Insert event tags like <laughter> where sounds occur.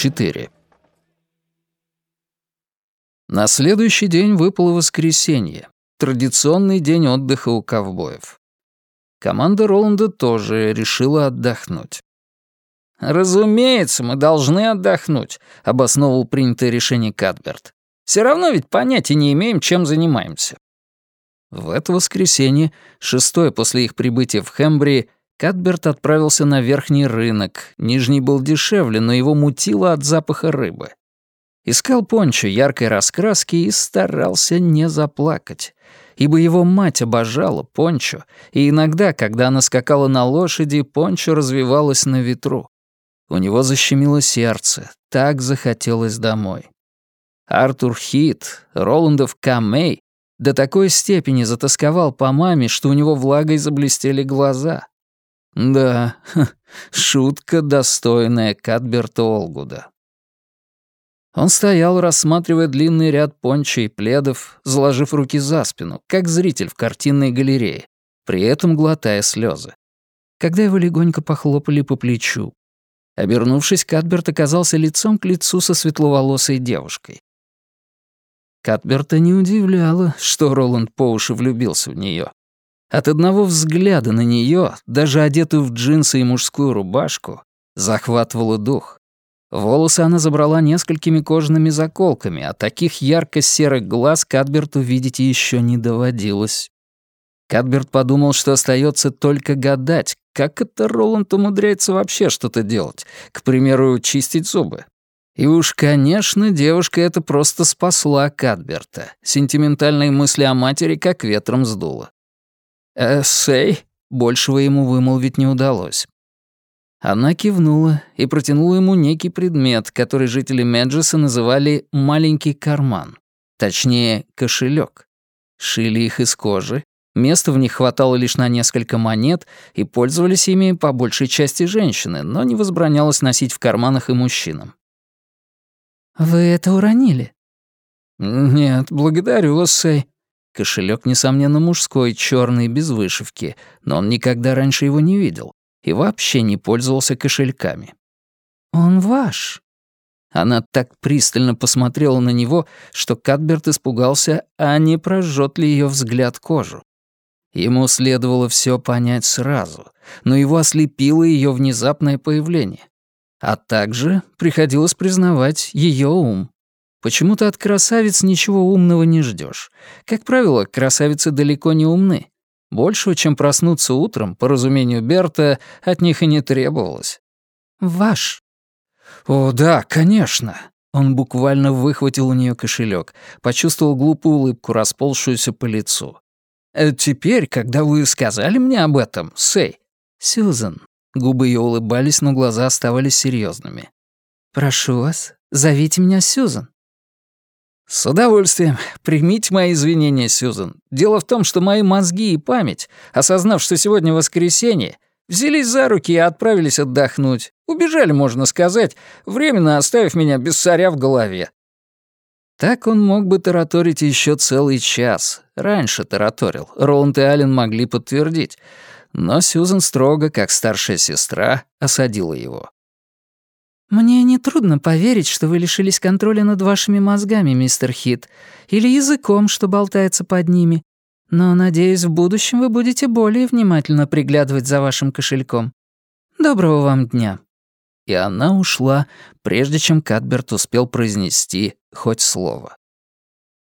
4. На следующий день выпало воскресенье, традиционный день отдыха у ковбоев. Команда Роланда тоже решила отдохнуть. «Разумеется, мы должны отдохнуть», — обосновывал принятое решение Кадберт. «Все равно ведь понятия не имеем, чем занимаемся». В это воскресенье, шестое после их прибытия в Хембри, Кадберт отправился на верхний рынок. Нижний был дешевле, но его мутило от запаха рыбы. Искал пончо яркой раскраски и старался не заплакать, ибо его мать обожала пончо, и иногда, когда она скакала на лошади, пончо развивалась на ветру. У него защемило сердце, так захотелось домой. Артур Хит, Роландов Камей до такой степени затасковал по маме, что у него влагой заблестели глаза. Да, <laughs> шутка, достойная Кадберта Олгуда. Он стоял, рассматривая длинный ряд пончо и пледов, заложив руки за спину, как зритель в картинной галерее, при этом глотая слезы. Когда его легонько похлопали по плечу, Обернувшись, Катберт оказался лицом к лицу со светловолосой девушкой. Катберта не удивляло, что Роланд по уши влюбился в нее. От одного взгляда на нее, даже одетую в джинсы и мужскую рубашку, захватывало дух. Волосы она забрала несколькими кожаными заколками, а таких ярко-серых глаз Катберту видеть еще не доводилось. Кадберт подумал, что остается только гадать, как это Роланд умудряется вообще что-то делать, к примеру, чистить зубы. И уж, конечно, девушка это просто спасла Кадберта. Сентиментальные мысли о матери как ветром сдуло. «Эссей?» Большего ему вымолвить не удалось. Она кивнула и протянула ему некий предмет, который жители Меджеса называли «маленький карман». Точнее, кошелек. Шили их из кожи, Места в них хватало лишь на несколько монет, и пользовались ими по большей части женщины, но не возбранялось носить в карманах и мужчинам. «Вы это уронили?» «Нет, благодарю вас, Сэй». Кошелек, несомненно, мужской, черный, без вышивки, но он никогда раньше его не видел и вообще не пользовался кошельками. «Он ваш», она так пристально посмотрела на него, что Кадберт испугался, а не прожжет ли ее взгляд кожу. Ему следовало все понять сразу, но его ослепило ее внезапное появление. А также приходилось признавать ее ум. Почему-то от красавиц ничего умного не ждешь. Как правило, красавицы далеко не умны. Большего, чем проснуться утром, по разумению Берта, от них и не требовалось. «Ваш». «О, да, конечно». Он буквально выхватил у нее кошелек, почувствовал глупую улыбку, расползшуюся по лицу. Э, «Теперь, когда вы сказали мне об этом, Сэй...» «Сьюзан». Губы ее улыбались, но глаза оставались серьезными. «Прошу вас, зовите меня Сьюзан». «С удовольствием. Примите мои извинения, Сьюзан. Дело в том, что мои мозги и память, осознав, что сегодня воскресенье, взялись за руки и отправились отдохнуть. Убежали, можно сказать, временно оставив меня без царя в голове. Так он мог бы тараторить еще целый час. Раньше тараторил. Роланд и Аллен могли подтвердить. Но Сьюзен строго, как старшая сестра, осадила его. «Мне нетрудно поверить, что вы лишились контроля над вашими мозгами, мистер Хит, или языком, что болтается под ними. Но, надеюсь, в будущем вы будете более внимательно приглядывать за вашим кошельком. Доброго вам дня» и она ушла, прежде чем Кадберт успел произнести хоть слово.